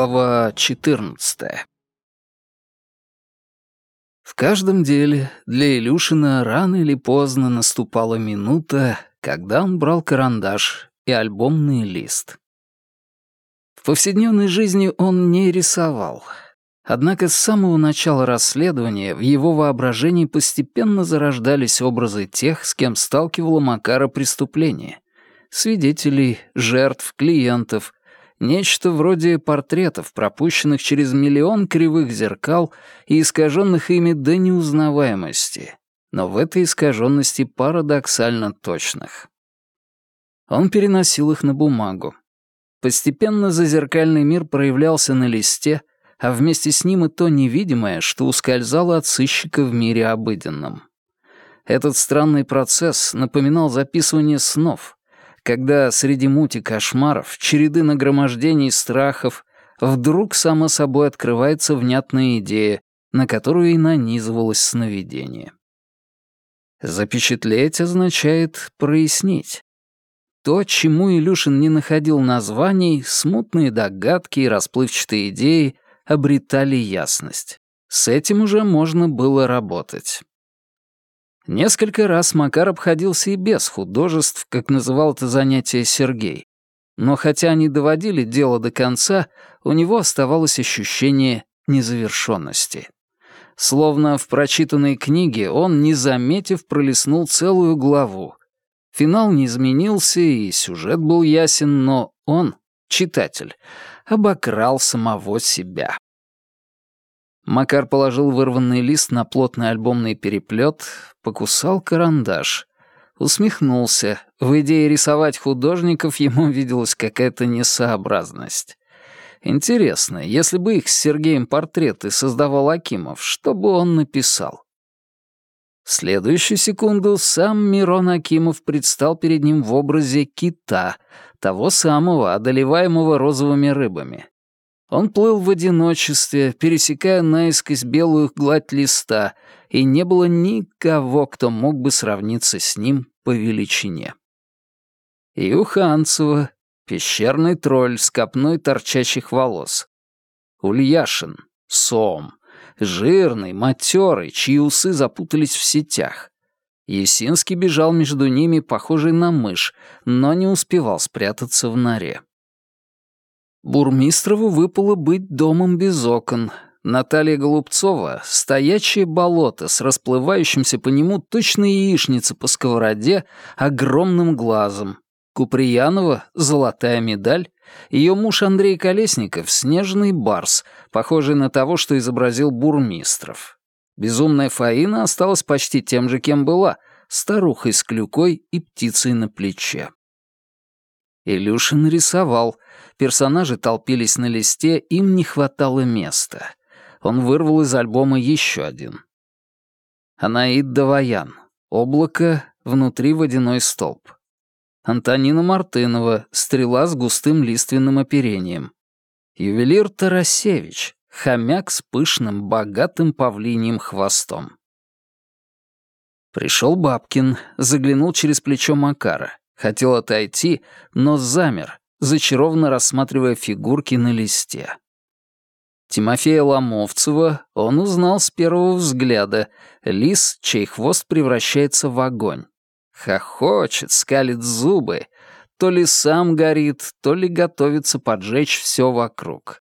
Глава 14 В каждом деле для Илюшина рано или поздно наступала минута, когда он брал карандаш и альбомный лист. В повседневной жизни он не рисовал. Однако с самого начала расследования в его воображении постепенно зарождались образы тех, с кем сталкивало Макара преступление. Свидетелей, жертв, клиентов — Нечто вроде портретов, пропущенных через миллион кривых зеркал и искаженных ими до неузнаваемости, но в этой искаженности парадоксально точных. Он переносил их на бумагу. Постепенно зазеркальный мир проявлялся на листе, а вместе с ним и то невидимое, что ускользало от сыщика в мире обыденном. Этот странный процесс напоминал записывание снов — когда среди мути кошмаров, череды нагромождений страхов, вдруг само собой открывается внятная идея, на которую и нанизывалось сновидение. Запечатлеть означает прояснить. То, чему Илюшин не находил названий, смутные догадки и расплывчатые идеи обретали ясность. С этим уже можно было работать. Несколько раз Макар обходился и без художеств, как называл это занятие Сергей. Но хотя они доводили дело до конца, у него оставалось ощущение незавершенности. Словно в прочитанной книге он, не заметив, пролистнул целую главу. Финал не изменился, и сюжет был ясен, но он, читатель, обокрал самого себя. Макар положил вырванный лист на плотный альбомный переплет, покусал карандаш. Усмехнулся. В идее рисовать художников ему виделась какая-то несообразность. Интересно, если бы их с Сергеем портреты создавал Акимов, что бы он написал? В следующую секунду сам Мирон Акимов предстал перед ним в образе кита, того самого, одолеваемого розовыми рыбами. Он плыл в одиночестве, пересекая наискось белую гладь листа, и не было никого, кто мог бы сравниться с ним по величине. И у Ханцева пещерный тролль с копной торчащих волос. Ульяшин, сом, жирный, матерый, чьи усы запутались в сетях. Есинский бежал между ними, похожий на мышь, но не успевал спрятаться в норе. Бурмистрову выпало быть домом без окон. Наталья Голубцова — стоячее болото с расплывающимся по нему точно яичница по сковороде огромным глазом. Куприянова — золотая медаль. Ее муж Андрей Колесников — снежный барс, похожий на того, что изобразил Бурмистров. Безумная Фаина осталась почти тем же, кем была — старухой с клюкой и птицей на плече. Илюшин рисовал — Персонажи толпились на листе, им не хватало места. Он вырвал из альбома еще один. Анаид Даваян. Облако, внутри водяной столб. Антонина Мартынова. Стрела с густым лиственным оперением. Ювелир Тарасевич. Хомяк с пышным, богатым павлиньим хвостом. Пришел Бабкин, заглянул через плечо Макара. Хотел отойти, но замер, зачарованно рассматривая фигурки на листе. Тимофея Ломовцева он узнал с первого взгляда, лис, чей хвост превращается в огонь. Хохочет, скалит зубы, то ли сам горит, то ли готовится поджечь все вокруг.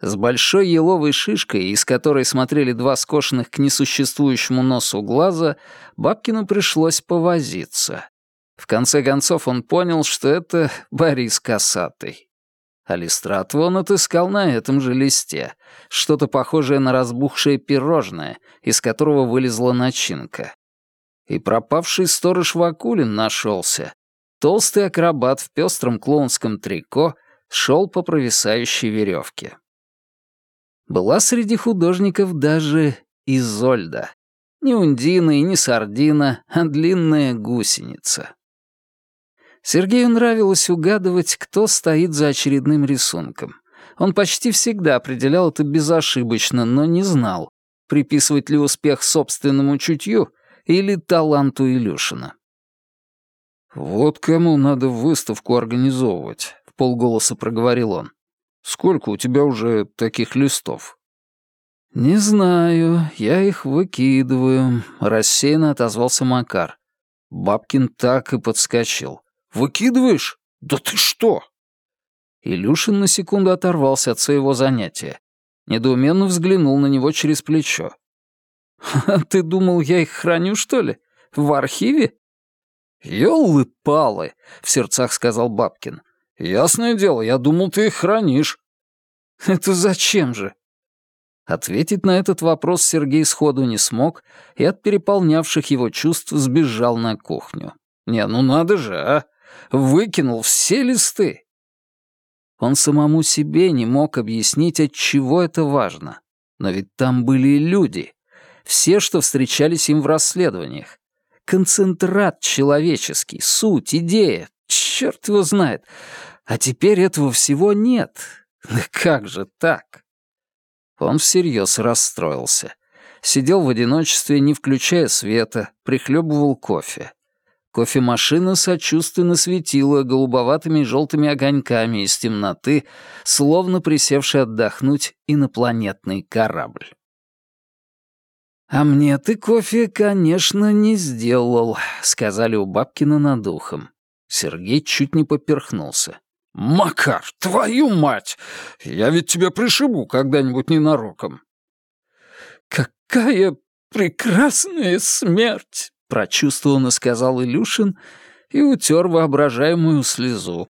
С большой еловой шишкой, из которой смотрели два скошенных к несуществующему носу глаза, Бабкину пришлось повозиться. В конце концов он понял, что это Борис Косатый. Алистратова он отыскал на этом же листе, что-то похожее на разбухшее пирожное, из которого вылезла начинка. И пропавший сторож Вакулин нашелся. Толстый акробат в пестром клоунском трико шел по провисающей веревке. Была среди художников даже Изольда. Не Ундина и не Сардина, а длинная гусеница. Сергею нравилось угадывать, кто стоит за очередным рисунком. Он почти всегда определял это безошибочно, но не знал, приписывать ли успех собственному чутью или таланту Илюшина. «Вот кому надо выставку организовывать», — в полголоса проговорил он. Сколько у тебя уже таких листов?» «Не знаю, я их выкидываю», — рассеянно отозвался Макар. Бабкин так и подскочил. «Выкидываешь? Да ты что?» Илюшин на секунду оторвался от своего занятия. Недоуменно взглянул на него через плечо. «А ты думал, я их храню, что ли? В архиве?» «Ёлы-палы!» — в сердцах сказал Бабкин. «Ясное дело, я думал, ты их хранишь». «Это зачем же?» Ответить на этот вопрос Сергей сходу не смог и от переполнявших его чувств сбежал на кухню. «Не, ну надо же, а! Выкинул все листы!» Он самому себе не мог объяснить, от чего это важно. Но ведь там были люди. Все, что встречались им в расследованиях. Концентрат человеческий, суть, идея. Черт его знает. А теперь этого всего нет. Как же так? Он всерьез расстроился. Сидел в одиночестве, не включая света, прихлебывал кофе. Кофемашина сочувственно светила голубоватыми и желтыми огоньками из темноты, словно присевший отдохнуть инопланетный корабль. «А мне ты кофе, конечно, не сделал», — сказали у Бабкина над ухом. Сергей чуть не поперхнулся. «Макар, твою мать! Я ведь тебя пришибу когда-нибудь ненароком». «Какая прекрасная смерть!» — прочувствованно сказал Илюшин и утер воображаемую слезу.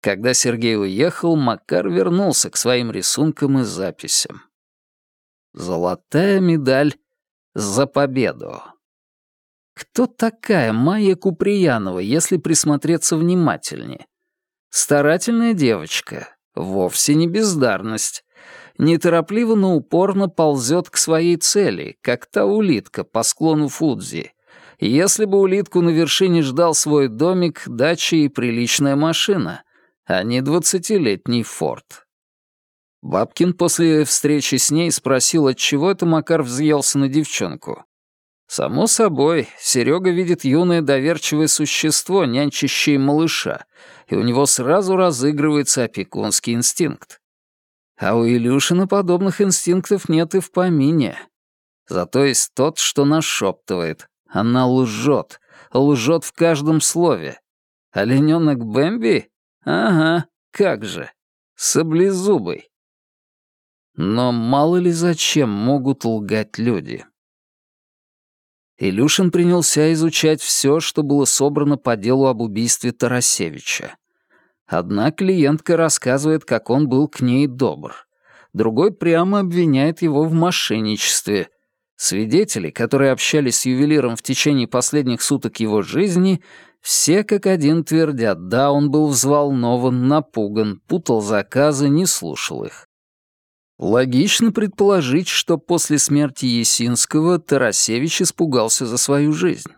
Когда Сергей уехал, Макар вернулся к своим рисункам и записям. Золотая медаль за победу. Кто такая Майя Куприянова, если присмотреться внимательнее? Старательная девочка, вовсе не бездарность. Неторопливо, но упорно ползет к своей цели, как та улитка по склону Фудзи. Если бы улитку на вершине ждал свой домик, дача и приличная машина, а не двадцатилетний форт. Бабкин после встречи с ней спросил, отчего это Макар взъелся на девчонку. Само собой, Серега видит юное доверчивое существо, нянчащее малыша, и у него сразу разыгрывается опекунский инстинкт. А у Илюшина подобных инстинктов нет и в помине. Зато есть тот, что нашептывает. Она лжет, лжет в каждом слове. Олененок Бэмби? Ага, как же. Саблезубый. Но мало ли зачем могут лгать люди. Илюшин принялся изучать все, что было собрано по делу об убийстве Тарасевича. Одна клиентка рассказывает, как он был к ней добр. Другой прямо обвиняет его в мошенничестве. Свидетели, которые общались с ювелиром в течение последних суток его жизни, все как один твердят, да, он был взволнован, напуган, путал заказы, не слушал их. Логично предположить, что после смерти Есинского Тарасевич испугался за свою жизнь.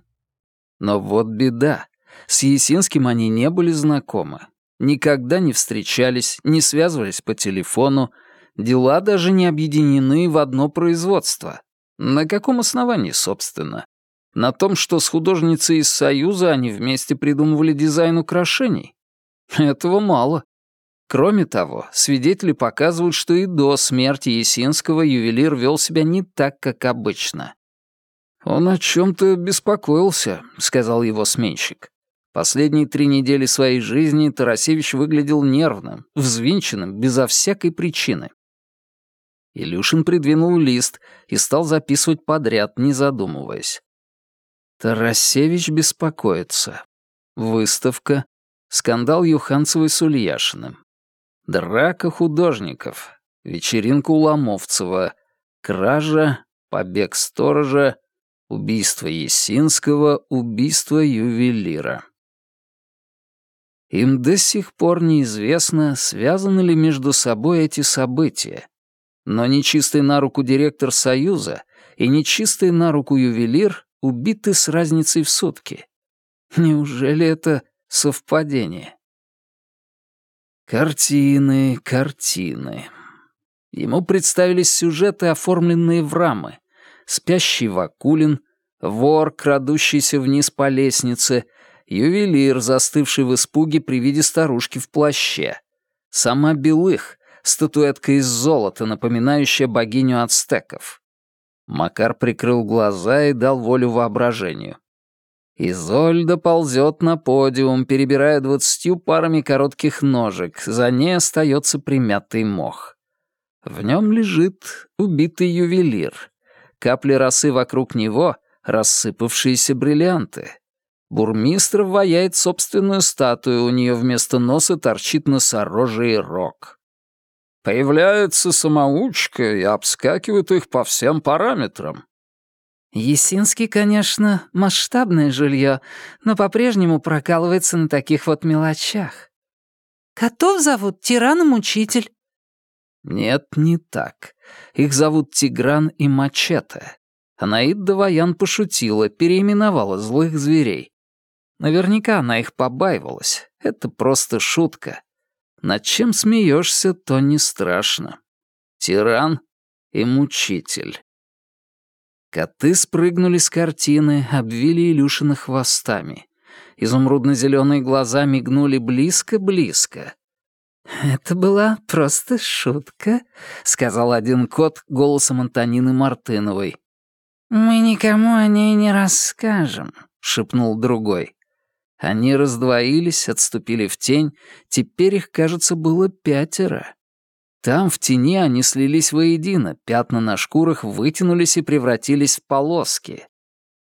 Но вот беда. С Есинским они не были знакомы. Никогда не встречались, не связывались по телефону, дела даже не объединены в одно производство. На каком основании, собственно? На том, что с художницей из Союза они вместе придумывали дизайн украшений? Этого мало. Кроме того, свидетели показывают, что и до смерти Есинского ювелир вел себя не так, как обычно. «Он о чем-то беспокоился», — сказал его сменщик. Последние три недели своей жизни Тарасевич выглядел нервным, взвинченным, безо всякой причины. Илюшин придвинул лист и стал записывать подряд, не задумываясь. Тарасевич беспокоится. Выставка. Скандал Юханцевой с Ульяшиным. Драка художников, вечеринка у Ломовцева, кража, побег сторожа, убийство Есинского, убийство ювелира. Им до сих пор неизвестно, связаны ли между собой эти события. Но нечистый на руку директор Союза и нечистый на руку ювелир убиты с разницей в сутки. Неужели это совпадение? Картины, картины. Ему представились сюжеты, оформленные в рамы. Спящий Вакулин, вор, крадущийся вниз по лестнице, ювелир, застывший в испуге при виде старушки в плаще, сама Белых, статуэтка из золота, напоминающая богиню ацтеков. Макар прикрыл глаза и дал волю воображению. Изольда ползет на подиум, перебирая двадцатью парами коротких ножек, за ней остается примятый мох. В нем лежит убитый ювелир. Капли росы вокруг него — рассыпавшиеся бриллианты. Бурмистр ваяет собственную статую, у нее вместо носа торчит носорожий рог. Появляется самоучка и обскакивает их по всем параметрам. Есинский, конечно, масштабное жилье, но по-прежнему прокалывается на таких вот мелочах. Котов зовут Тираном-учитель. Нет, не так. Их зовут Тигран и Мачете. Анаид Даваян пошутила, переименовала злых зверей. Наверняка она их побаивалась. Это просто шутка. Над чем смеешься, то не страшно. Тиран и мучитель. Коты спрыгнули с картины, обвили Илюшина хвостами. Изумрудно-зеленые глаза мигнули близко-близко. «Это была просто шутка», — сказал один кот голосом Антонины Мартыновой. «Мы никому о ней не расскажем», — шепнул другой. Они раздвоились, отступили в тень, теперь их, кажется, было пятеро. Там, в тени, они слились воедино, пятна на шкурах вытянулись и превратились в полоски.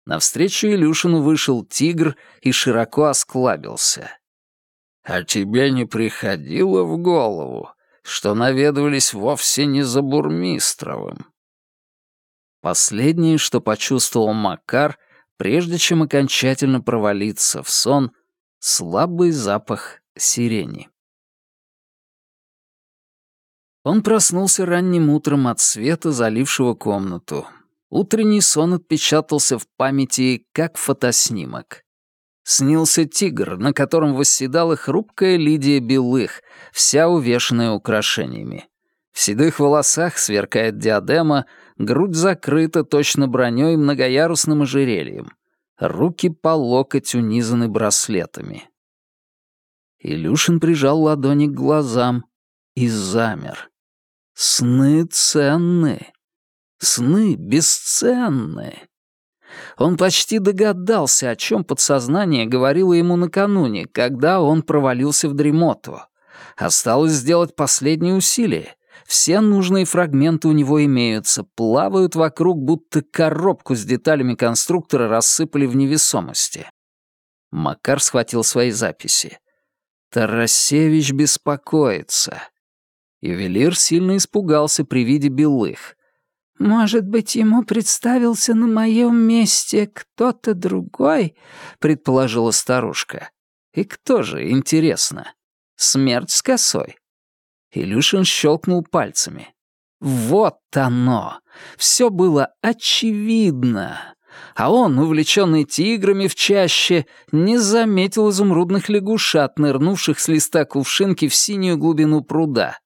Навстречу Илюшину вышел тигр и широко осклабился. «А тебе не приходило в голову, что наведывались вовсе не за Бурмистровым?» Последнее, что почувствовал Макар, прежде чем окончательно провалиться в сон, слабый запах сирени. Он проснулся ранним утром от света, залившего комнату. Утренний сон отпечатался в памяти, как фотоснимок. Снился тигр, на котором восседала хрупкая Лидия Белых, вся увешанная украшениями. В седых волосах сверкает диадема, грудь закрыта точно броней многоярусным ожерельем. Руки по локоть унизаны браслетами. Илюшин прижал ладони к глазам и замер. Сны ценны. Сны бесценны. Он почти догадался, о чем подсознание говорило ему накануне, когда он провалился в дремоту. Осталось сделать последнее усилие. Все нужные фрагменты у него имеются, плавают вокруг, будто коробку с деталями конструктора рассыпали в невесомости. Макар схватил свои записи. Тарасевич беспокоится. Ювелир сильно испугался при виде белых. «Может быть, ему представился на моем месте кто-то другой?» — предположила старушка. «И кто же, интересно? Смерть с косой?» Илюшин щелкнул пальцами. «Вот оно! Все было очевидно!» а он, увлеченный тиграми в чаще, не заметил изумрудных лягушат, нырнувших с листа кувшинки в синюю глубину пруда.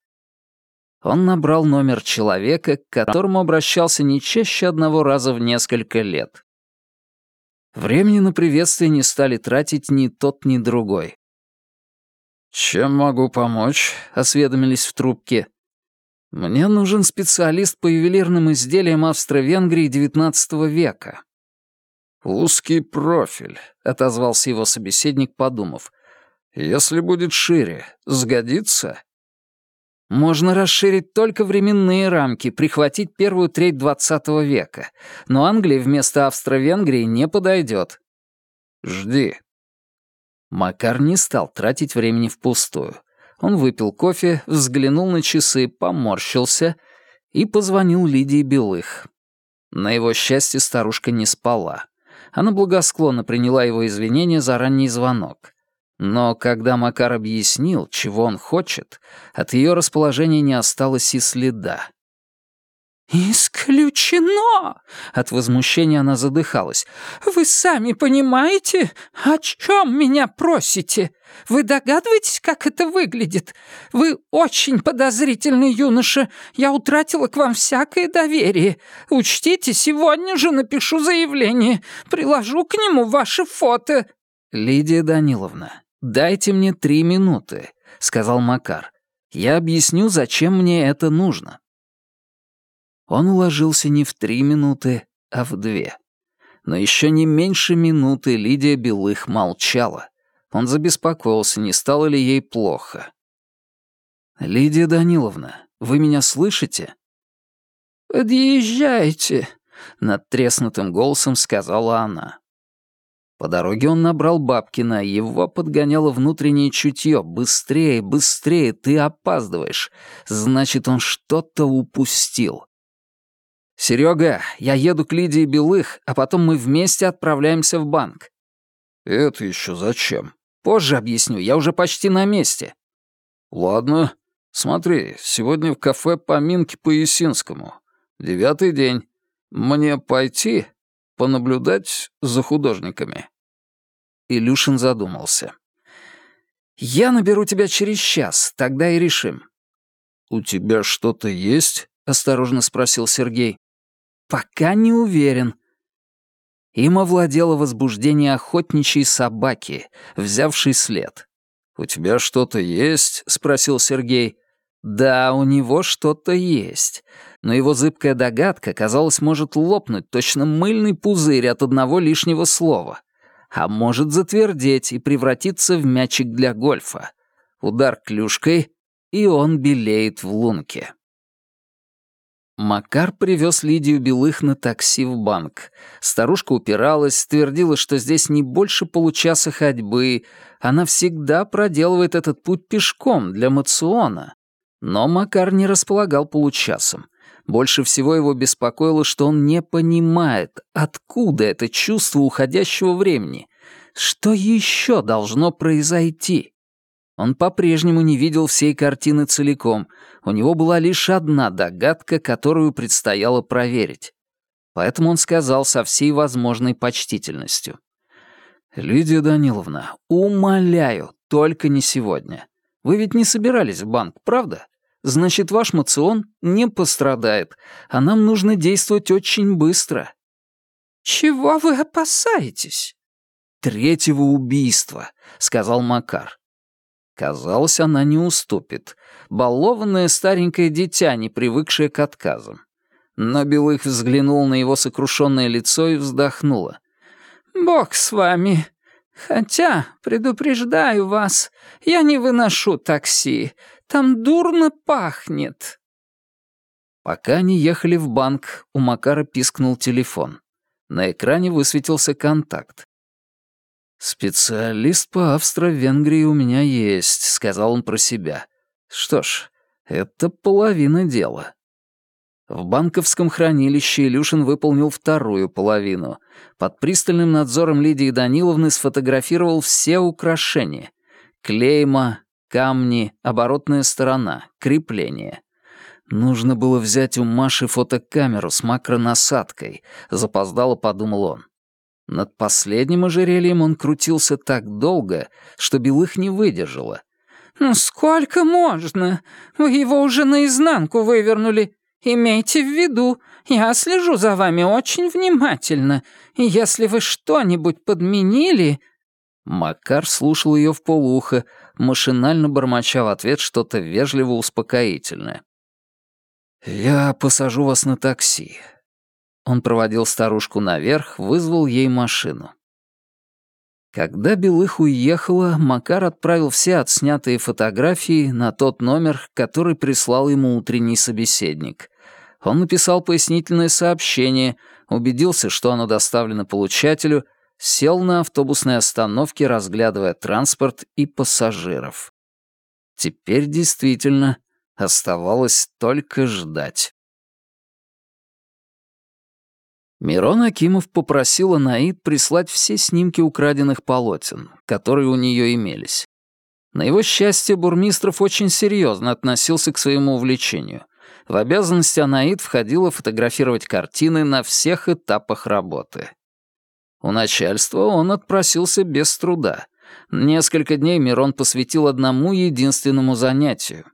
Он набрал номер человека, к которому обращался не чаще одного раза в несколько лет. Времени на приветствие не стали тратить ни тот, ни другой. «Чем могу помочь?» — осведомились в трубке. «Мне нужен специалист по ювелирным изделиям Австро-Венгрии XIX века». «Узкий профиль», — отозвался его собеседник, подумав. «Если будет шире, сгодится?» Можно расширить только временные рамки, прихватить первую треть XX века, но Англия вместо Австро-Венгрии не подойдет. Жди. Макар не стал тратить времени впустую. Он выпил кофе, взглянул на часы, поморщился и позвонил Лидии Белых. На его счастье старушка не спала. Она благосклонно приняла его извинения за ранний звонок. Но когда Макар объяснил, чего он хочет, от ее расположения не осталось и следа. «Исключено!» — от возмущения она задыхалась. «Вы сами понимаете, о чем меня просите? Вы догадываетесь, как это выглядит? Вы очень подозрительный юноша. Я утратила к вам всякое доверие. Учтите, сегодня же напишу заявление. Приложу к нему ваше фото». «Лидия Даниловна, «Дайте мне три минуты», — сказал Макар. Я объясню, зачем мне это нужно». Он уложился не в три минуты, а в две. Но еще не меньше минуты Лидия Белых молчала. Он забеспокоился, не стало ли ей плохо. «Лидия Даниловна, вы меня слышите?» «Подъезжайте», — над треснутым голосом сказала она. По дороге он набрал Бабкина, его подгоняло внутреннее чутье. «Быстрее, быстрее, ты опаздываешь!» Значит, он что-то упустил. «Серега, я еду к Лидии Белых, а потом мы вместе отправляемся в банк». «Это еще зачем?» «Позже объясню, я уже почти на месте». «Ладно. Смотри, сегодня в кафе поминки по Есинскому. Девятый день. Мне пойти понаблюдать за художниками?» Илюшин задумался. «Я наберу тебя через час, тогда и решим». «У тебя что-то есть?» — осторожно спросил Сергей. Пока не уверен. Им овладело возбуждение охотничьей собаки, взявшей след. «У тебя что-то есть?» — спросил Сергей. Да, у него что-то есть. Но его зыбкая догадка, казалось, может лопнуть точно мыльный пузырь от одного лишнего слова. А может затвердеть и превратиться в мячик для гольфа. Удар клюшкой, и он белеет в лунке. Макар привез Лидию Белых на такси в банк. Старушка упиралась, твердила, что здесь не больше получаса ходьбы. Она всегда проделывает этот путь пешком для мациона. Но Макар не располагал получасом. Больше всего его беспокоило, что он не понимает, откуда это чувство уходящего времени. Что еще должно произойти? Он по-прежнему не видел всей картины целиком, у него была лишь одна догадка, которую предстояло проверить. Поэтому он сказал со всей возможной почтительностью. «Лидия Даниловна, умоляю, только не сегодня. Вы ведь не собирались в банк, правда? Значит, ваш мацион не пострадает, а нам нужно действовать очень быстро». «Чего вы опасаетесь?» «Третьего убийства», — сказал Макар. Казалось, она не уступит. Балованное старенькое дитя, не привыкшее к отказам. Но Белых взглянул на его сокрушенное лицо и вздохнула. «Бог с вами. Хотя, предупреждаю вас, я не выношу такси. Там дурно пахнет». Пока они ехали в банк, у Макара пискнул телефон. На экране высветился контакт. «Специалист по Австро-Венгрии у меня есть», — сказал он про себя. «Что ж, это половина дела». В банковском хранилище Илюшин выполнил вторую половину. Под пристальным надзором Лидии Даниловны сфотографировал все украшения. Клейма, камни, оборотная сторона, крепление. Нужно было взять у Маши фотокамеру с макронасадкой, запоздало подумал он. Над последним ожерельем он крутился так долго, что Белых не выдержала. «Ну сколько можно? Вы его уже наизнанку вывернули. Имейте в виду, я слежу за вами очень внимательно, и если вы что-нибудь подменили...» Макар слушал ее в полухо, машинально бормоча в ответ что-то вежливо успокоительное. «Я посажу вас на такси. Он проводил старушку наверх, вызвал ей машину. Когда Белых уехала, Макар отправил все отснятые фотографии на тот номер, который прислал ему утренний собеседник. Он написал пояснительное сообщение, убедился, что оно доставлено получателю, сел на автобусной остановке, разглядывая транспорт и пассажиров. Теперь действительно оставалось только ждать. Мирон Акимов попросил Анаид прислать все снимки украденных полотен, которые у нее имелись. На его счастье, Бурмистров очень серьезно относился к своему увлечению. В обязанности Анаид входило фотографировать картины на всех этапах работы. У начальства он отпросился без труда. Несколько дней Мирон посвятил одному единственному занятию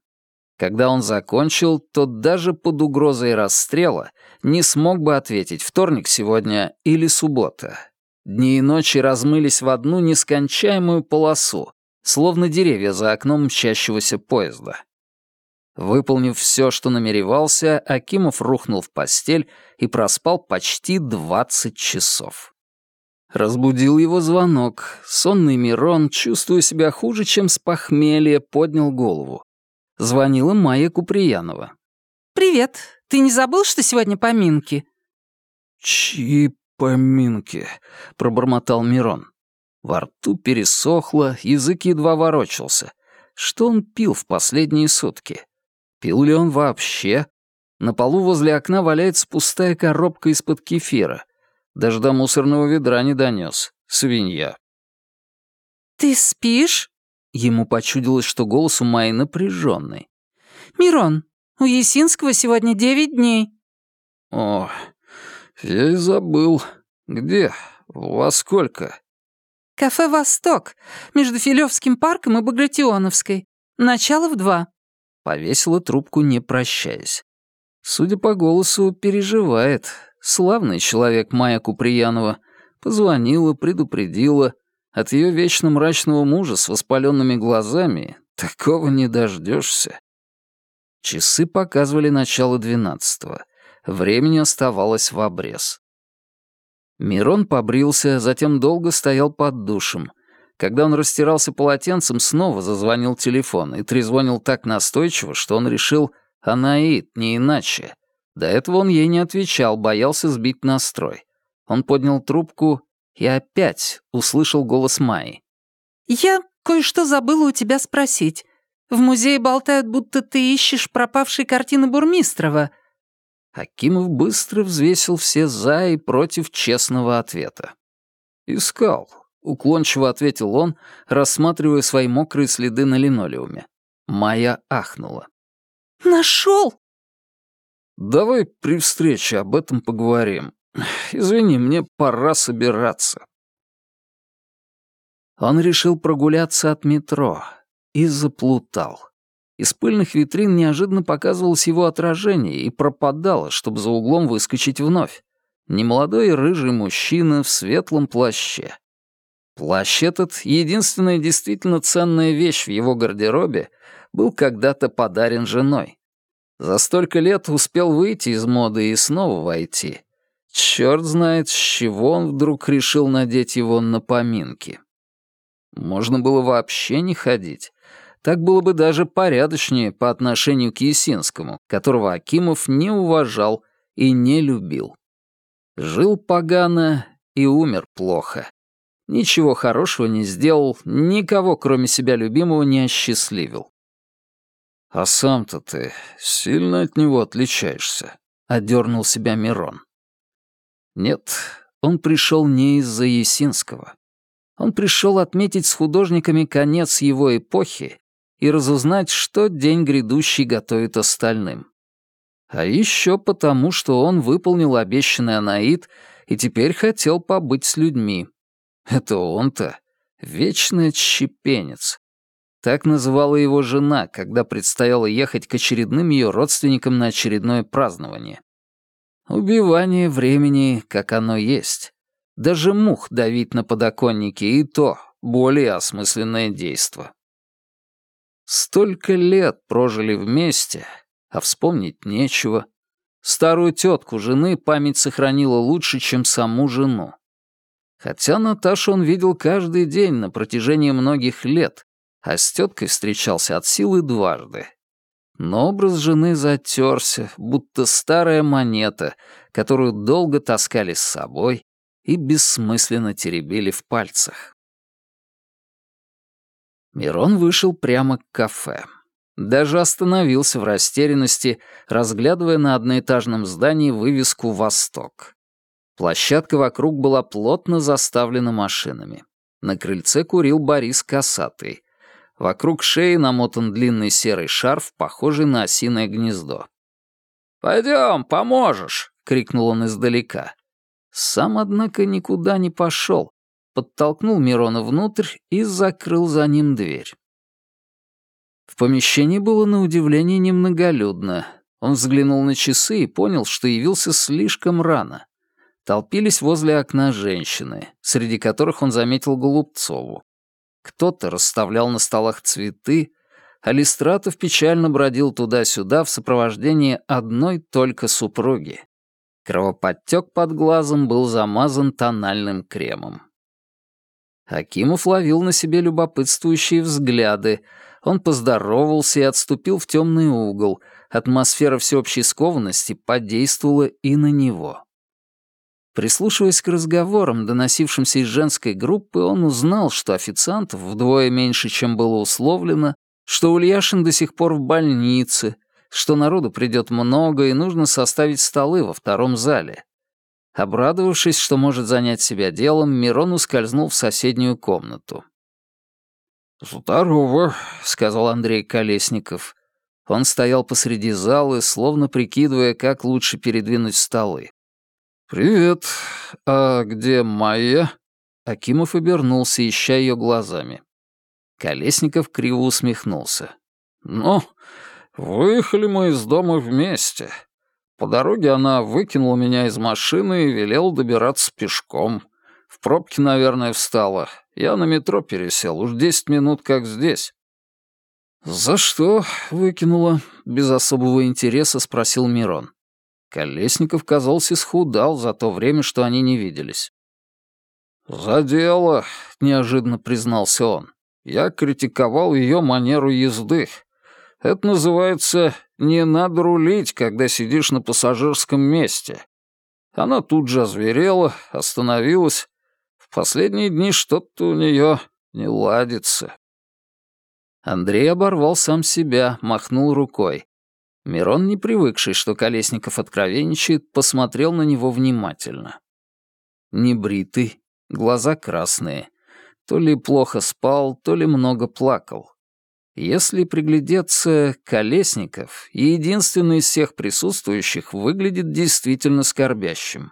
когда он закончил, то даже под угрозой расстрела не смог бы ответить, вторник сегодня или суббота. Дни и ночи размылись в одну нескончаемую полосу, словно деревья за окном мчащегося поезда. Выполнив все, что намеревался, Акимов рухнул в постель и проспал почти двадцать часов. Разбудил его звонок. Сонный Мирон, чувствуя себя хуже, чем с похмелья, поднял голову. Звонила Майя Куприянова. «Привет. Ты не забыл, что сегодня поминки?» «Чьи поминки?» — пробормотал Мирон. Во рту пересохло, язык едва ворочался. Что он пил в последние сутки? Пил ли он вообще? На полу возле окна валяется пустая коробка из-под кефира. Даже до мусорного ведра не донес. Свинья. «Ты спишь?» Ему почудилось, что голос у Майи напряженный. «Мирон, у Есинского сегодня девять дней». «О, я и забыл. Где? Во сколько?» «Кафе «Восток», между Филевским парком и Багратионовской. Начало в два». Повесила трубку, не прощаясь. Судя по голосу, переживает. Славный человек Майя Куприянова. Позвонила, предупредила. От ее вечно мрачного мужа с воспаленными глазами такого не дождешься. Часы показывали начало двенадцатого. Времени оставалось в обрез. Мирон побрился, затем долго стоял под душем. Когда он растирался полотенцем, снова зазвонил телефон и трезвонил так настойчиво, что он решил «Анаит, не иначе». До этого он ей не отвечал, боялся сбить настрой. Он поднял трубку и опять услышал голос Майи. «Я кое-что забыла у тебя спросить. В музее болтают, будто ты ищешь пропавшие картины Бурмистрова. Акимов быстро взвесил все «за» и против честного ответа. «Искал», — уклончиво ответил он, рассматривая свои мокрые следы на линолеуме. Майя ахнула. «Нашел?» «Давай при встрече об этом поговорим. Извини, мне пора собираться». Он решил прогуляться от метро и заплутал. Из пыльных витрин неожиданно показывалось его отражение и пропадало, чтобы за углом выскочить вновь. Немолодой рыжий мужчина в светлом плаще. Плащ этот, единственная действительно ценная вещь в его гардеробе, был когда-то подарен женой. За столько лет успел выйти из моды и снова войти. Черт знает, с чего он вдруг решил надеть его на поминки. Можно было вообще не ходить. Так было бы даже порядочнее по отношению к Есинскому, которого Акимов не уважал и не любил. Жил погано и умер плохо. Ничего хорошего не сделал, никого, кроме себя любимого, не осчастливил. «А сам-то ты сильно от него отличаешься», — отдернул себя Мирон. Нет, он пришел не из-за Есинского. Он пришел отметить с художниками конец его эпохи и разузнать, что день грядущий готовит остальным. А еще потому, что он выполнил обещанный Анаид и теперь хотел побыть с людьми. Это он-то вечный отщепенец. Так называла его жена, когда предстояло ехать к очередным ее родственникам на очередное празднование. Убивание времени, как оно есть. Даже мух давить на подоконнике и то более осмысленное действо. Столько лет прожили вместе, а вспомнить нечего. Старую тетку жены память сохранила лучше, чем саму жену. Хотя Наташу он видел каждый день на протяжении многих лет, а с теткой встречался от силы дважды. Но образ жены затерся, будто старая монета, которую долго таскали с собой и бессмысленно теребили в пальцах. Мирон вышел прямо к кафе. Даже остановился в растерянности, разглядывая на одноэтажном здании вывеску «Восток». Площадка вокруг была плотно заставлена машинами. На крыльце курил Борис Косатый. Вокруг шеи намотан длинный серый шарф, похожий на осиное гнездо. «Пойдем, поможешь!» — крикнул он издалека. Сам, однако, никуда не пошел, подтолкнул Мирона внутрь и закрыл за ним дверь. В помещении было на удивление немноголюдно. Он взглянул на часы и понял, что явился слишком рано. Толпились возле окна женщины, среди которых он заметил Голубцову. Кто-то расставлял на столах цветы, Алистратов печально бродил туда-сюда в сопровождении одной только супруги. Кровоподтек под глазом был замазан тональным кремом. Акимов ловил на себе любопытствующие взгляды. Он поздоровался и отступил в темный угол. Атмосфера всеобщей скованности подействовала и на него. Прислушиваясь к разговорам, доносившимся из женской группы, он узнал, что официантов вдвое меньше, чем было условлено, что Ульяшин до сих пор в больнице, что народу придет много и нужно составить столы во втором зале. Обрадовавшись, что может занять себя делом, Мирон ускользнул в соседнюю комнату. «Здорово», — сказал Андрей Колесников. Он стоял посреди зала, словно прикидывая, как лучше передвинуть столы. «Привет. А где Майя?» Акимов обернулся, ища ее глазами. Колесников криво усмехнулся. «Ну, выехали мы из дома вместе. По дороге она выкинула меня из машины и велела добираться пешком. В пробке, наверное, встала. Я на метро пересел, уж десять минут как здесь». «За что выкинула?» — без особого интереса спросил Мирон. Колесников, казался, схудал за то время, что они не виделись. «За дело», — неожиданно признался он. «Я критиковал ее манеру езды. Это называется «не надо рулить, когда сидишь на пассажирском месте». Она тут же озверела, остановилась. В последние дни что-то у нее не ладится. Андрей оборвал сам себя, махнул рукой. Мирон, не привыкший, что Колесников откровенничает, посмотрел на него внимательно. Небритый, глаза красные. То ли плохо спал, то ли много плакал. Если приглядеться, Колесников, единственный из всех присутствующих, выглядит действительно скорбящим.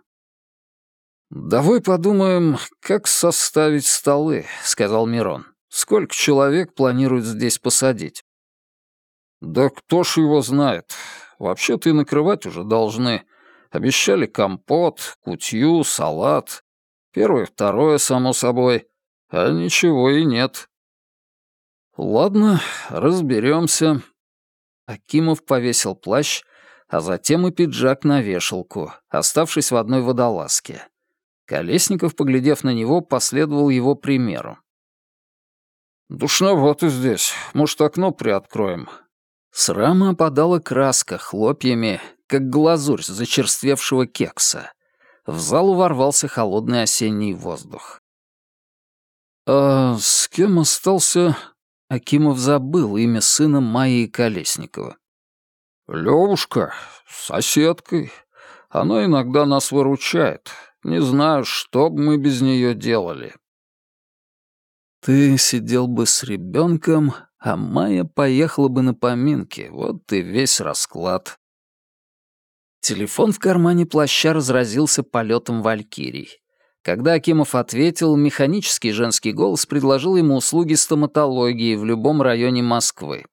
«Давай подумаем, как составить столы», — сказал Мирон. «Сколько человек планируют здесь посадить?» «Да кто ж его знает. Вообще-то и накрывать уже должны. Обещали компот, кутью, салат. Первое, второе, само собой. А ничего и нет». «Ладно, разберемся. Акимов повесил плащ, а затем и пиджак на вешалку, оставшись в одной водолазке. Колесников, поглядев на него, последовал его примеру. «Душновато здесь. Может, окно приоткроем?» С рамы опадала краска хлопьями, как глазурь зачерствевшего кекса. В зал ворвался холодный осенний воздух. «А с кем остался?» Акимов забыл имя сына Майи Колесникова. «Левушка, с соседкой. Она иногда нас выручает. Не знаю, что бы мы без нее делали». «Ты сидел бы с ребенком, а Майя поехала бы на поминки, вот и весь расклад. Телефон в кармане плаща разразился полетом валькирий. Когда Акимов ответил, механический женский голос предложил ему услуги стоматологии в любом районе Москвы.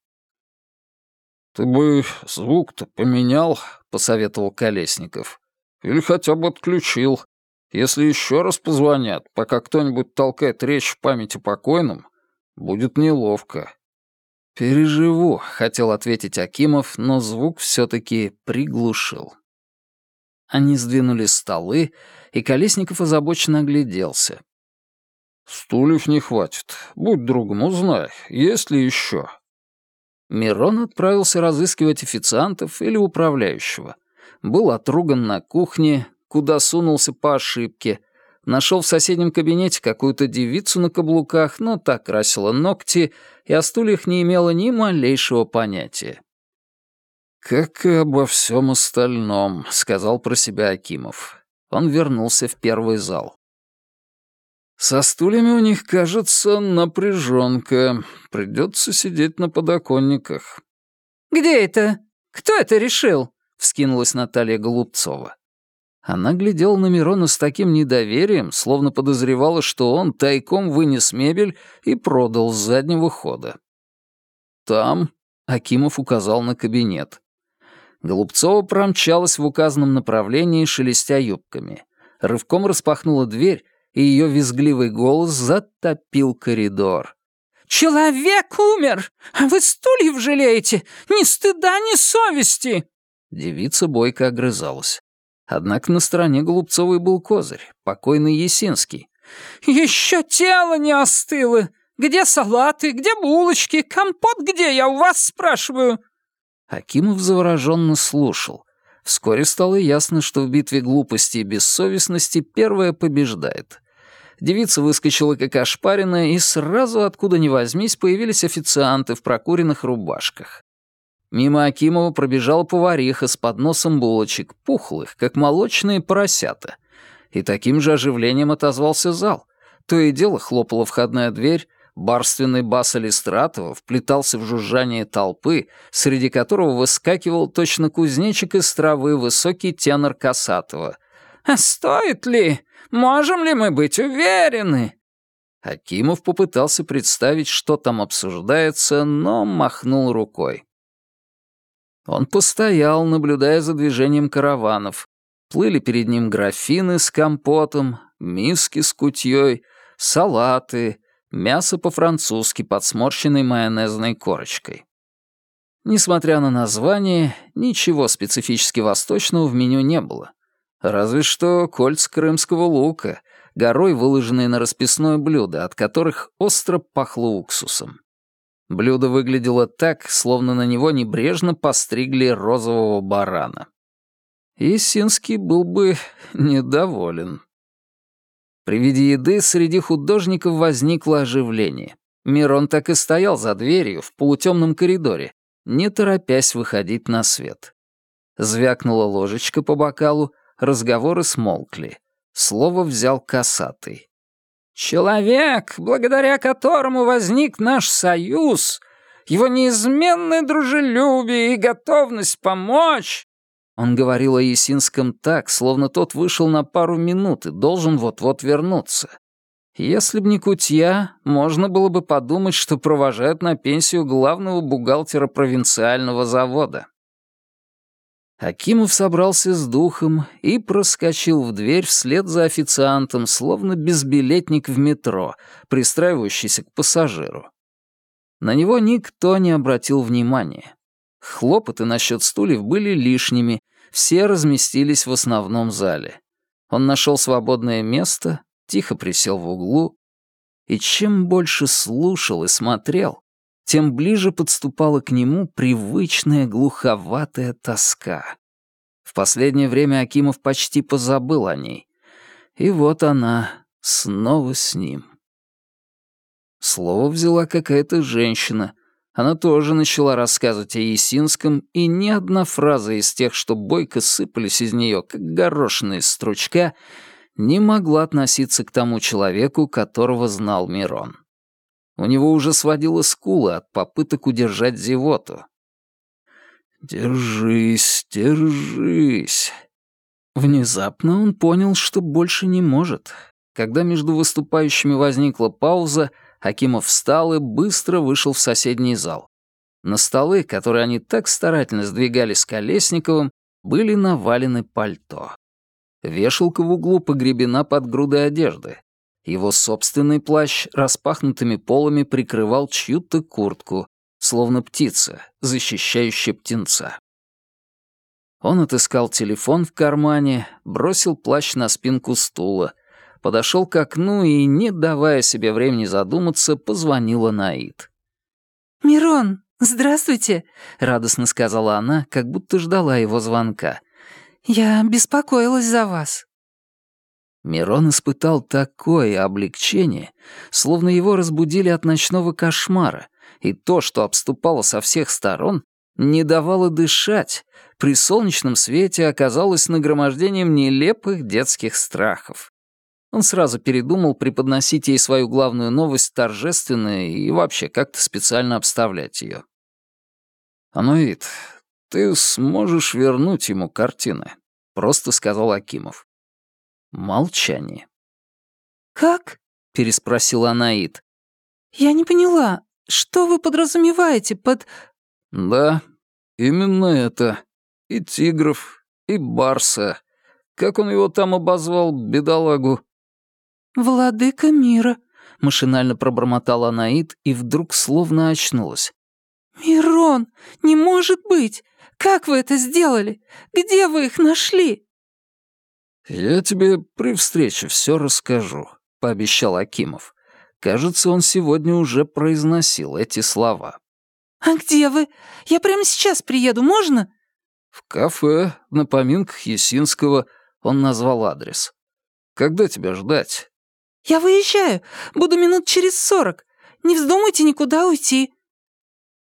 «Ты бы звук-то поменял», — посоветовал Колесников. «Или хотя бы отключил. Если еще раз позвонят, пока кто-нибудь толкает речь в памяти покойным, будет неловко. «Переживу», — хотел ответить Акимов, но звук все-таки приглушил. Они сдвинули столы, и Колесников озабоченно огляделся. «Стульев не хватит. Будь другом, узнай, есть ли еще». Мирон отправился разыскивать официантов или управляющего. Был отруган на кухне, куда сунулся по ошибке, Нашел в соседнем кабинете какую-то девицу на каблуках, но так красила ногти и о стульях не имела ни малейшего понятия. «Как и обо всем остальном», — сказал про себя Акимов. Он вернулся в первый зал. «Со стульями у них, кажется, напряженка. Придется сидеть на подоконниках». «Где это? Кто это решил?» — вскинулась Наталья Голубцова. Она глядела на Мирона с таким недоверием, словно подозревала, что он тайком вынес мебель и продал с заднего хода. «Там», — Акимов указал на кабинет. Голубцова промчалась в указанном направлении, шелестя юбками. Рывком распахнула дверь, и ее визгливый голос затопил коридор. Человек умер, а вы стульев жалеете! Ни стыда, ни совести!» Девица бойко огрызалась. Однако на стороне Голубцовой был козырь, покойный Есинский. «Еще тело не остыло! Где салаты, где булочки, компот где, я у вас спрашиваю?» Акимов завороженно слушал. Вскоре стало ясно, что в битве глупости и бессовестности первая побеждает. Девица выскочила как ошпаренная, и сразу, откуда ни возьмись, появились официанты в прокуренных рубашках. Мимо Акимова пробежала повариха с подносом булочек, пухлых, как молочные поросята. И таким же оживлением отозвался зал. То и дело хлопала входная дверь, барственный бас Алистратова вплетался в жужжание толпы, среди которого выскакивал точно кузнечик из травы высокий тенор Касатова. «А стоит ли? Можем ли мы быть уверены?» Акимов попытался представить, что там обсуждается, но махнул рукой. Он постоял, наблюдая за движением караванов. Плыли перед ним графины с компотом, миски с кутьей, салаты, мясо по-французски под сморщенной майонезной корочкой. Несмотря на название, ничего специфически восточного в меню не было. Разве что кольца крымского лука, горой выложенные на расписное блюдо, от которых остро пахло уксусом. Блюдо выглядело так, словно на него небрежно постригли розового барана. И Синский был бы недоволен. При виде еды среди художников возникло оживление. Мирон так и стоял за дверью в полутемном коридоре, не торопясь выходить на свет. Звякнула ложечка по бокалу, разговоры смолкли. Слово взял косатый. «Человек, благодаря которому возник наш союз, его неизменное дружелюбие и готовность помочь...» Он говорил о Есинском так, словно тот вышел на пару минут и должен вот-вот вернуться. Если б не кутья, можно было бы подумать, что провожают на пенсию главного бухгалтера провинциального завода. Акимов собрался с духом и проскочил в дверь вслед за официантом, словно безбилетник в метро, пристраивающийся к пассажиру. На него никто не обратил внимания. Хлопоты насчет стульев были лишними, все разместились в основном зале. Он нашел свободное место, тихо присел в углу, и чем больше слушал и смотрел, тем ближе подступала к нему привычная глуховатая тоска. В последнее время Акимов почти позабыл о ней. И вот она снова с ним. Слово взяла какая-то женщина. Она тоже начала рассказывать о Есинском, и ни одна фраза из тех, что бойко сыпались из нее, как горошины из стручка, не могла относиться к тому человеку, которого знал Мирон. У него уже сводило скулы от попыток удержать зевоту. «Держись, держись». Внезапно он понял, что больше не может. Когда между выступающими возникла пауза, Акимов встал и быстро вышел в соседний зал. На столы, которые они так старательно сдвигали с Колесниковым, были навалены пальто. Вешалка в углу погребена под грудой одежды. Его собственный плащ распахнутыми полами прикрывал чью-то куртку, словно птица, защищающая птенца. Он отыскал телефон в кармане, бросил плащ на спинку стула, подошел к окну и, не давая себе времени задуматься, позвонила Наид. «Мирон, здравствуйте», — радостно сказала она, как будто ждала его звонка. «Я беспокоилась за вас». Мирон испытал такое облегчение, словно его разбудили от ночного кошмара, и то, что обступало со всех сторон, не давало дышать, при солнечном свете оказалось нагромождением нелепых детских страхов. Он сразу передумал преподносить ей свою главную новость торжественно и вообще как-то специально обставлять ее. «Ануит, ты сможешь вернуть ему картины?» — просто сказал Акимов. Молчание. «Как?» — переспросила Анаит. «Я не поняла. Что вы подразумеваете под...» «Да, именно это. И тигров, и барса. Как он его там обозвал, бедолагу?» «Владыка мира. — машинально пробормотала Анаит и вдруг словно очнулась. «Мирон, не может быть! Как вы это сделали? Где вы их нашли?» «Я тебе при встрече все расскажу», — пообещал Акимов. Кажется, он сегодня уже произносил эти слова. «А где вы? Я прямо сейчас приеду, можно?» «В кафе, на поминках Есинского», — он назвал адрес. «Когда тебя ждать?» «Я выезжаю. Буду минут через сорок. Не вздумайте никуда уйти».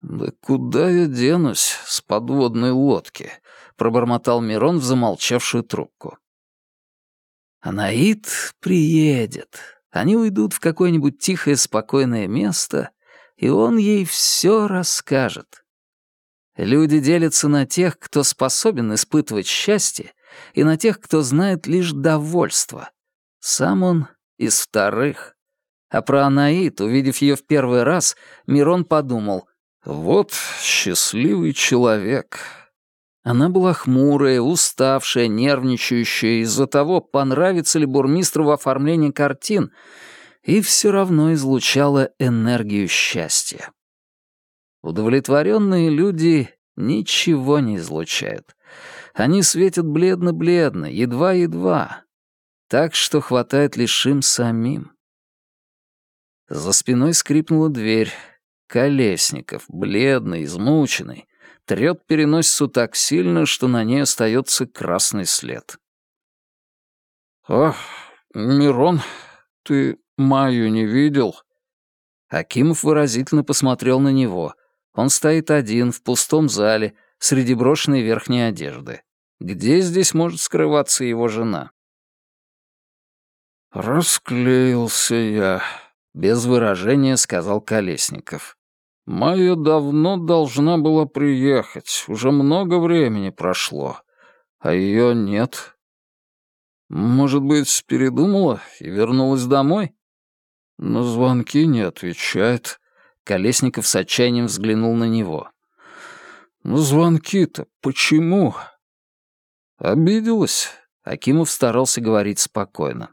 «Да куда я денусь с подводной лодки?» — пробормотал Мирон в замолчавшую трубку. «Анаит приедет. Они уйдут в какое-нибудь тихое, спокойное место, и он ей все расскажет. Люди делятся на тех, кто способен испытывать счастье, и на тех, кто знает лишь довольство. Сам он из вторых. А про Анаит, увидев ее в первый раз, Мирон подумал, «Вот счастливый человек». Она была хмурая, уставшая, нервничающая из-за того, понравится ли бурмистру в оформлении картин, и все равно излучала энергию счастья. Удовлетворенные люди ничего не излучают. Они светят бледно-бледно, едва-едва, так что хватает лишь им самим. За спиной скрипнула дверь. Колесников, бледный, измученный, трет переносицу так сильно, что на ней остается красный след. «Ах, Мирон, ты Майю не видел?» Акимов выразительно посмотрел на него. Он стоит один, в пустом зале, среди брошенной верхней одежды. Где здесь может скрываться его жена? «Расклеился я», — без выражения сказал Колесников. «Майя давно должна была приехать, уже много времени прошло, а ее нет. Может быть, передумала и вернулась домой?» На звонки не отвечает. Колесников с отчаянием взглянул на него. «Ну, звонки-то почему?» «Обиделась?» Акимов старался говорить спокойно.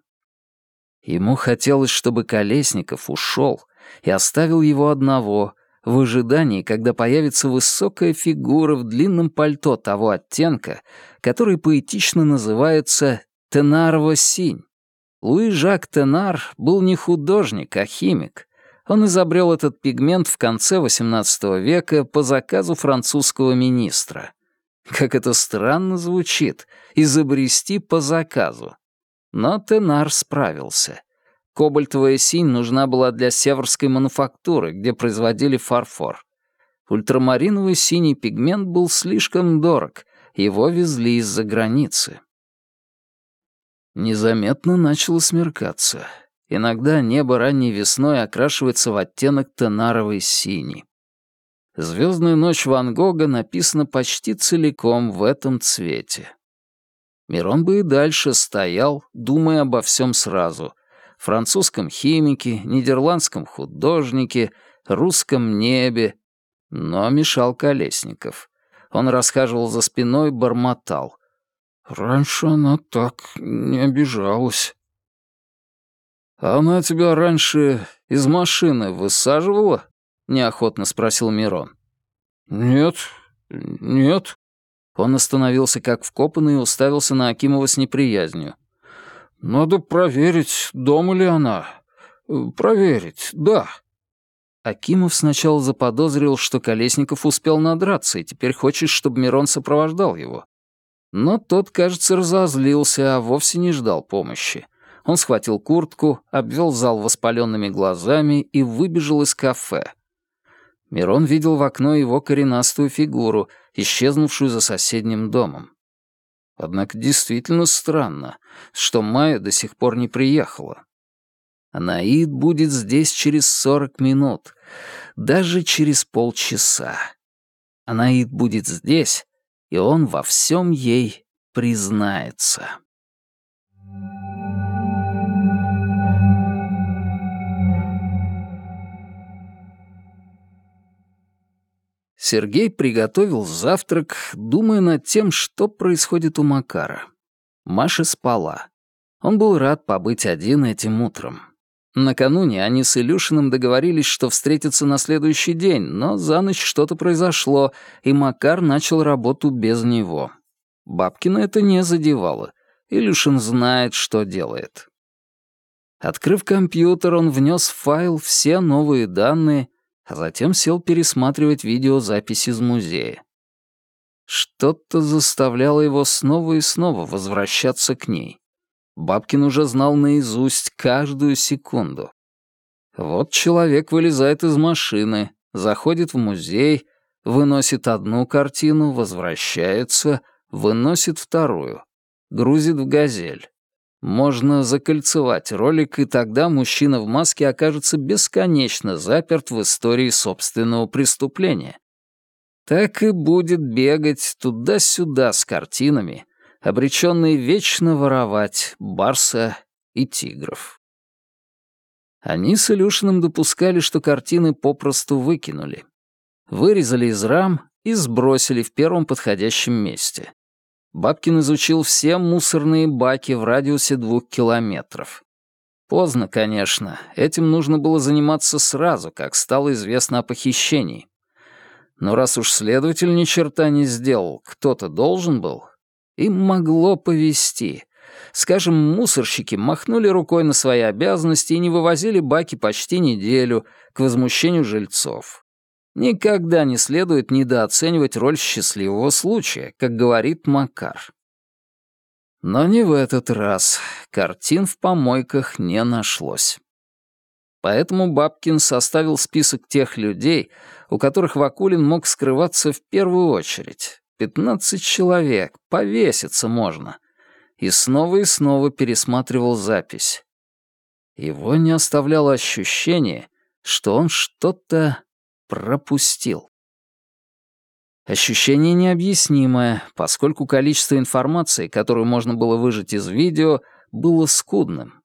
Ему хотелось, чтобы Колесников ушел и оставил его одного, в ожидании, когда появится высокая фигура в длинном пальто того оттенка, который поэтично называется «тенарова синь». Луи Жак Тенар был не художник, а химик. Он изобрел этот пигмент в конце XVIII века по заказу французского министра. Как это странно звучит — изобрести по заказу. Но Тенар справился. Кобальтовая синь нужна была для северской мануфактуры, где производили фарфор. Ультрамариновый синий пигмент был слишком дорог, его везли из-за границы. Незаметно начало смеркаться. Иногда небо ранней весной окрашивается в оттенок тонаровой синий. «Звездная ночь Ван Гога» написана почти целиком в этом цвете. Мирон бы и дальше стоял, думая обо всем сразу. Французском химике, нидерландском художнике, русском небе. Но мешал Колесников. Он расхаживал за спиной, бормотал. Раньше она так не обижалась. «Она тебя раньше из машины высаживала?» — неохотно спросил Мирон. «Нет, нет». Он остановился как вкопанный и уставился на Акимова с неприязнью. «Надо проверить, дома ли она. Проверить, да». Акимов сначала заподозрил, что Колесников успел надраться и теперь хочет, чтобы Мирон сопровождал его. Но тот, кажется, разозлился, а вовсе не ждал помощи. Он схватил куртку, обвел зал воспаленными глазами и выбежал из кафе. Мирон видел в окно его коренастую фигуру, исчезнувшую за соседним домом. Однако действительно странно, что Майя до сих пор не приехала. Анаид будет здесь через сорок минут, даже через полчаса. Анаид будет здесь, и он во всем ей признается. Сергей приготовил завтрак, думая над тем, что происходит у Макара. Маша спала. Он был рад побыть один этим утром. Накануне они с Илюшиным договорились, что встретятся на следующий день, но за ночь что-то произошло, и Макар начал работу без него. Бабкина это не задевало. Илюшин знает, что делает. Открыв компьютер, он внес в файл все новые данные, а затем сел пересматривать видеозапись из музея. Что-то заставляло его снова и снова возвращаться к ней. Бабкин уже знал наизусть каждую секунду. Вот человек вылезает из машины, заходит в музей, выносит одну картину, возвращается, выносит вторую, грузит в «Газель». Можно закольцевать ролик, и тогда мужчина в маске окажется бесконечно заперт в истории собственного преступления. Так и будет бегать туда-сюда с картинами, обреченные вечно воровать барса и тигров. Они с Илюшиным допускали, что картины попросту выкинули. Вырезали из рам и сбросили в первом подходящем месте. Бабкин изучил все мусорные баки в радиусе двух километров. Поздно, конечно, этим нужно было заниматься сразу, как стало известно о похищении. Но раз уж следователь ни черта не сделал, кто-то должен был, им могло повести. Скажем, мусорщики махнули рукой на свои обязанности и не вывозили баки почти неделю к возмущению жильцов. Никогда не следует недооценивать роль счастливого случая, как говорит Макар. Но не в этот раз. Картин в помойках не нашлось. Поэтому Бабкин составил список тех людей, у которых Вакулин мог скрываться в первую очередь, Пятнадцать человек, повеситься можно. И снова и снова пересматривал запись. Его не оставляло ощущение, что он что-то пропустил. Ощущение необъяснимое, поскольку количество информации, которую можно было выжать из видео, было скудным.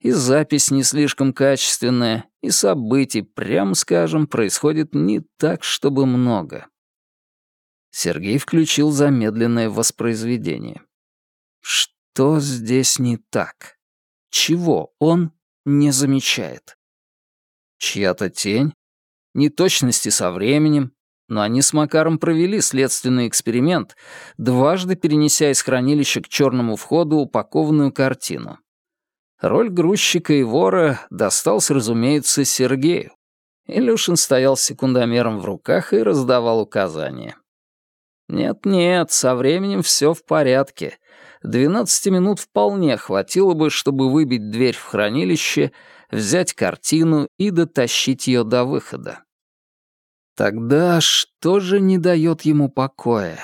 И запись не слишком качественная, и событий, прямо скажем, происходит не так, чтобы много. Сергей включил замедленное воспроизведение. Что здесь не так? Чего он не замечает? Чья-то тень? Неточности со временем? Но они с Макаром провели следственный эксперимент, дважды перенеся из хранилища к черному входу упакованную картину. Роль грузчика и вора достался, разумеется, Сергею. Илюшин стоял секундомером в руках и раздавал указания. Нет-нет, со временем все в порядке. Двенадцати минут вполне хватило бы, чтобы выбить дверь в хранилище, взять картину и дотащить ее до выхода. Тогда что же не дает ему покоя?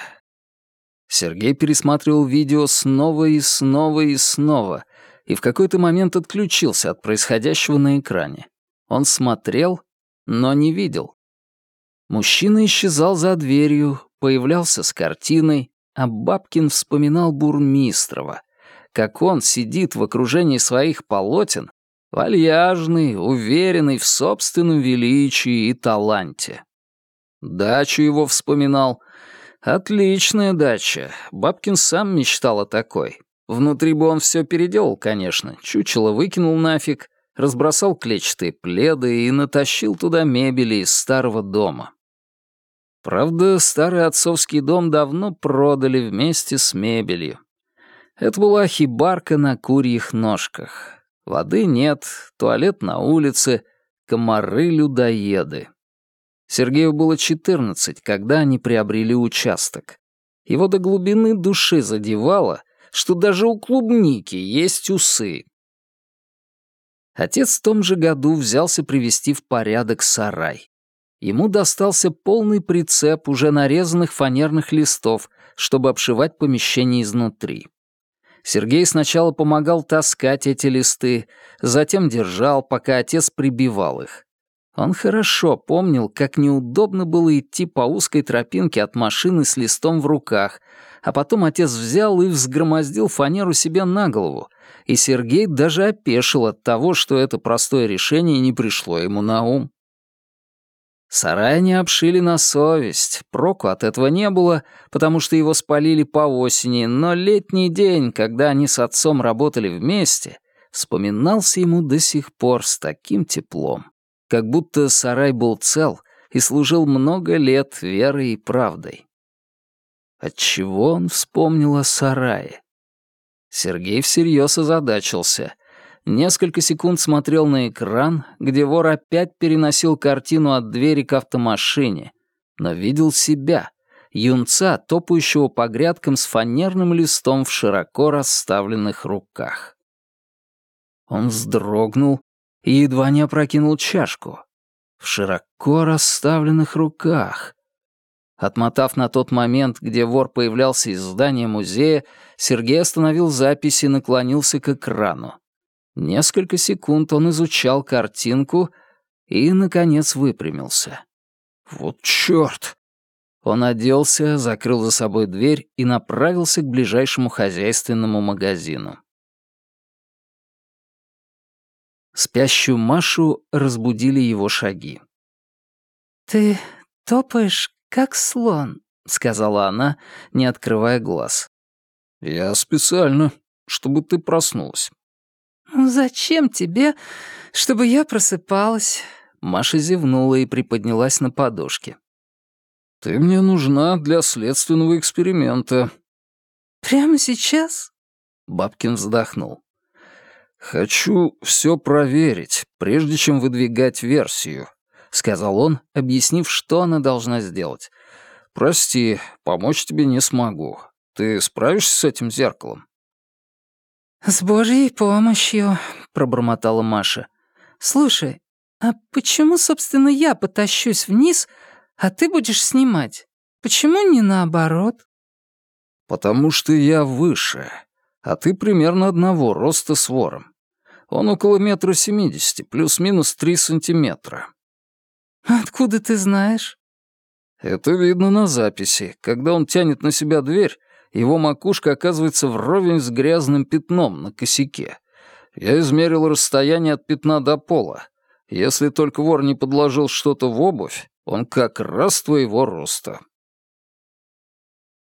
Сергей пересматривал видео снова и снова и снова, и в какой-то момент отключился от происходящего на экране. Он смотрел, но не видел. Мужчина исчезал за дверью, появлялся с картиной, а Бабкин вспоминал Бурмистрова, как он сидит в окружении своих полотен, вальяжный, уверенный в собственном величии и таланте. Дачу его вспоминал. Отличная дача. Бабкин сам мечтал о такой. Внутри бы он все переделал, конечно. Чучело выкинул нафиг, разбросал клетчатые пледы и натащил туда мебели из старого дома. Правда, старый отцовский дом давно продали вместе с мебелью. Это была хибарка на курьих ножках. Воды нет, туалет на улице, комары-людоеды. Сергею было 14, когда они приобрели участок. Его до глубины души задевало, что даже у клубники есть усы. Отец в том же году взялся привести в порядок сарай. Ему достался полный прицеп уже нарезанных фанерных листов, чтобы обшивать помещение изнутри. Сергей сначала помогал таскать эти листы, затем держал, пока отец прибивал их. Он хорошо помнил, как неудобно было идти по узкой тропинке от машины с листом в руках, а потом отец взял и взгромоздил фанеру себе на голову, и Сергей даже опешил от того, что это простое решение не пришло ему на ум. Сарай не обшили на совесть, проку от этого не было, потому что его спалили по осени, но летний день, когда они с отцом работали вместе, вспоминался ему до сих пор с таким теплом, как будто сарай был цел и служил много лет верой и правдой. Отчего он вспомнил о сарае? Сергей всерьез озадачился. Несколько секунд смотрел на экран, где вор опять переносил картину от двери к автомашине, но видел себя, юнца, топающего по грядкам с фанерным листом в широко расставленных руках. Он вздрогнул и едва не опрокинул чашку. В широко расставленных руках. Отмотав на тот момент, где вор появлялся из здания музея, Сергей остановил запись и наклонился к экрану. Несколько секунд он изучал картинку и, наконец, выпрямился. «Вот чёрт!» Он оделся, закрыл за собой дверь и направился к ближайшему хозяйственному магазину. Спящую Машу разбудили его шаги. «Ты топаешь, как слон», — сказала она, не открывая глаз. «Я специально, чтобы ты проснулась». «Ну, «Зачем тебе, чтобы я просыпалась?» Маша зевнула и приподнялась на подушке. «Ты мне нужна для следственного эксперимента». «Прямо сейчас?» Бабкин вздохнул. «Хочу все проверить, прежде чем выдвигать версию», — сказал он, объяснив, что она должна сделать. «Прости, помочь тебе не смогу. Ты справишься с этим зеркалом?» «С Божьей помощью», — пробормотала Маша. «Слушай, а почему, собственно, я потащусь вниз, а ты будешь снимать? Почему не наоборот?» «Потому что я выше, а ты примерно одного роста с вором. Он около метра семидесяти, плюс-минус три сантиметра. Откуда ты знаешь? Это видно на записи. Когда он тянет на себя дверь, его макушка оказывается вровень с грязным пятном на косяке. Я измерил расстояние от пятна до пола. Если только вор не подложил что-то в обувь, он как раз твоего роста.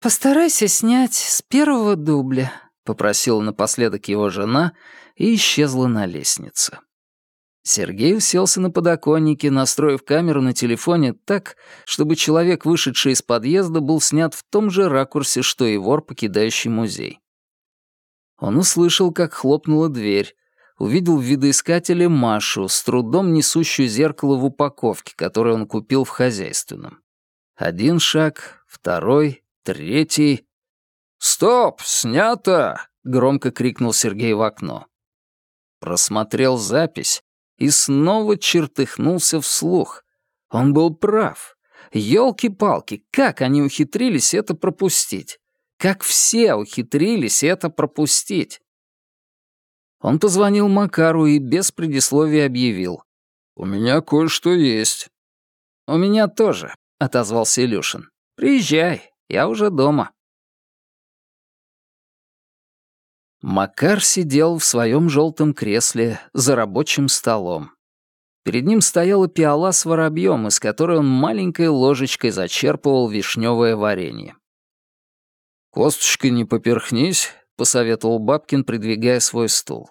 «Постарайся снять с первого дубля», — попросила напоследок его жена и исчезла на лестнице. Сергей уселся на подоконнике, настроив камеру на телефоне так, чтобы человек, вышедший из подъезда, был снят в том же ракурсе, что и вор, покидающий музей. Он услышал, как хлопнула дверь, увидел в видоискателе Машу, с трудом несущую зеркало в упаковке, которое он купил в хозяйственном. Один шаг, второй, третий. «Стоп! Снято!» — громко крикнул Сергей в окно. Просмотрел запись и снова чертыхнулся вслух. Он был прав. Ёлки-палки, как они ухитрились это пропустить? Как все ухитрились это пропустить? Он позвонил Макару и без предисловия объявил. «У меня кое-что есть». «У меня тоже», — отозвался Илюшин. «Приезжай, я уже дома». Макар сидел в своем желтом кресле за рабочим столом. Перед ним стояла пиала с воробьем, из которой он маленькой ложечкой зачерпывал вишневое варенье. «Косточкой не поперхнись», — посоветовал Бабкин, придвигая свой стул.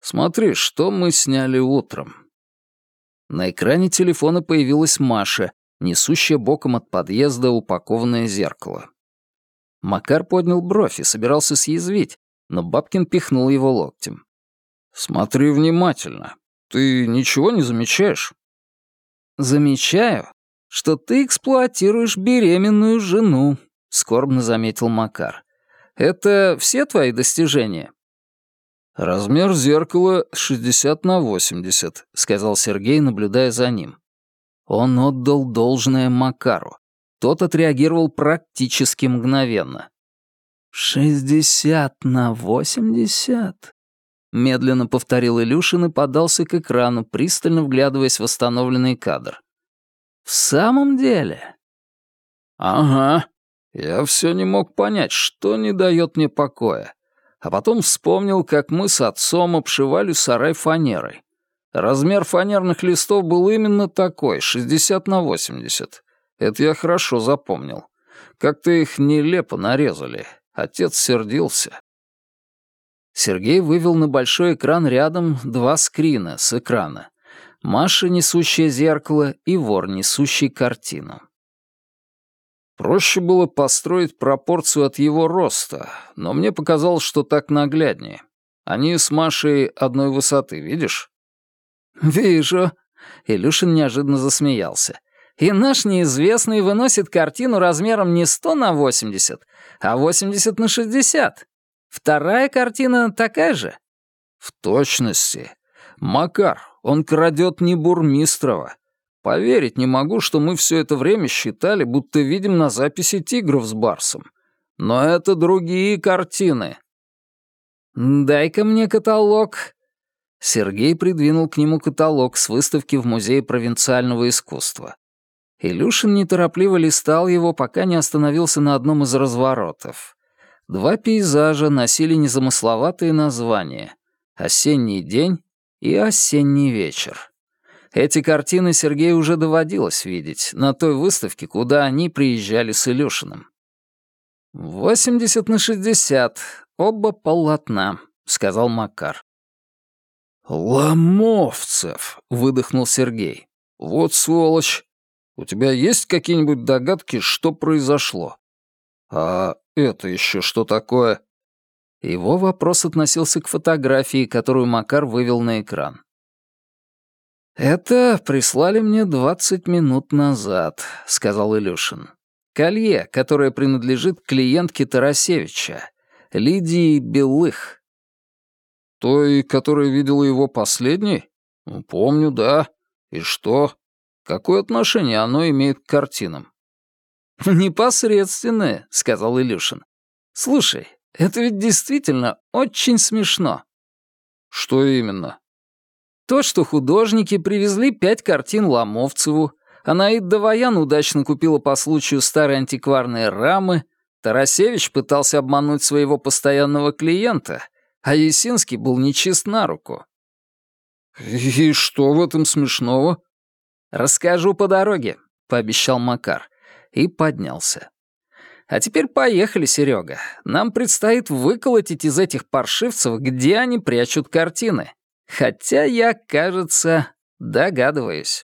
«Смотри, что мы сняли утром». На экране телефона появилась Маша, несущая боком от подъезда упакованное зеркало. Макар поднял бровь и собирался съязвить, но Бабкин пихнул его локтем. «Смотри внимательно. Ты ничего не замечаешь?» «Замечаю, что ты эксплуатируешь беременную жену», — скорбно заметил Макар. «Это все твои достижения?» «Размер зеркала 60 на 80», — сказал Сергей, наблюдая за ним. Он отдал должное Макару. Тот отреагировал практически мгновенно. «Шестьдесят на восемьдесят?» Медленно повторил Илюшин и подался к экрану, пристально вглядываясь в восстановленный кадр. «В самом деле?» «Ага. Я все не мог понять, что не дает мне покоя. А потом вспомнил, как мы с отцом обшивали сарай фанерой. Размер фанерных листов был именно такой, 60 на 80. Это я хорошо запомнил. Как-то их нелепо нарезали. Отец сердился. Сергей вывел на большой экран рядом два скрина с экрана. Маша, несущая зеркало, и вор, несущий картину. Проще было построить пропорцию от его роста, но мне показалось, что так нагляднее. Они с Машей одной высоты, видишь? «Вижу». Илюшин неожиданно засмеялся. «И наш неизвестный выносит картину размером не 100 на 80, а 80 на 60. Вторая картина такая же?» «В точности. Макар, он крадет не Бурмистрова. Поверить не могу, что мы все это время считали, будто видим на записи тигров с барсом. Но это другие картины. «Дай-ка мне каталог». Сергей придвинул к нему каталог с выставки в Музее провинциального искусства. Илюшин неторопливо листал его, пока не остановился на одном из разворотов. Два пейзажа носили незамысловатые названия «Осенний день» и «Осенний вечер». Эти картины Сергею уже доводилось видеть на той выставке, куда они приезжали с Илюшиным. «Восемьдесят на шестьдесят, оба полотна», — сказал Макар. «Ломовцев!» — выдохнул Сергей. «Вот сволочь! У тебя есть какие-нибудь догадки, что произошло? А это еще что такое?» Его вопрос относился к фотографии, которую Макар вывел на экран. «Это прислали мне двадцать минут назад», — сказал Илюшин. «Колье, которое принадлежит клиентке Тарасевича, Лидии Белых». «Той, которая видела его последней? Ну, помню, да. И что? Какое отношение оно имеет к картинам?» «Непосредственное», — сказал Илюшин. «Слушай, это ведь действительно очень смешно». «Что именно?» То, что художники привезли пять картин Ломовцеву, Анаид Даваян удачно купила по случаю старые антикварные рамы, Тарасевич пытался обмануть своего постоянного клиента, а Есинский был нечист на руку. «И что в этом смешного?» «Расскажу по дороге», — пообещал Макар, и поднялся. «А теперь поехали, Серега. Нам предстоит выколотить из этих паршивцев, где они прячут картины». Хотя я, кажется, догадываюсь.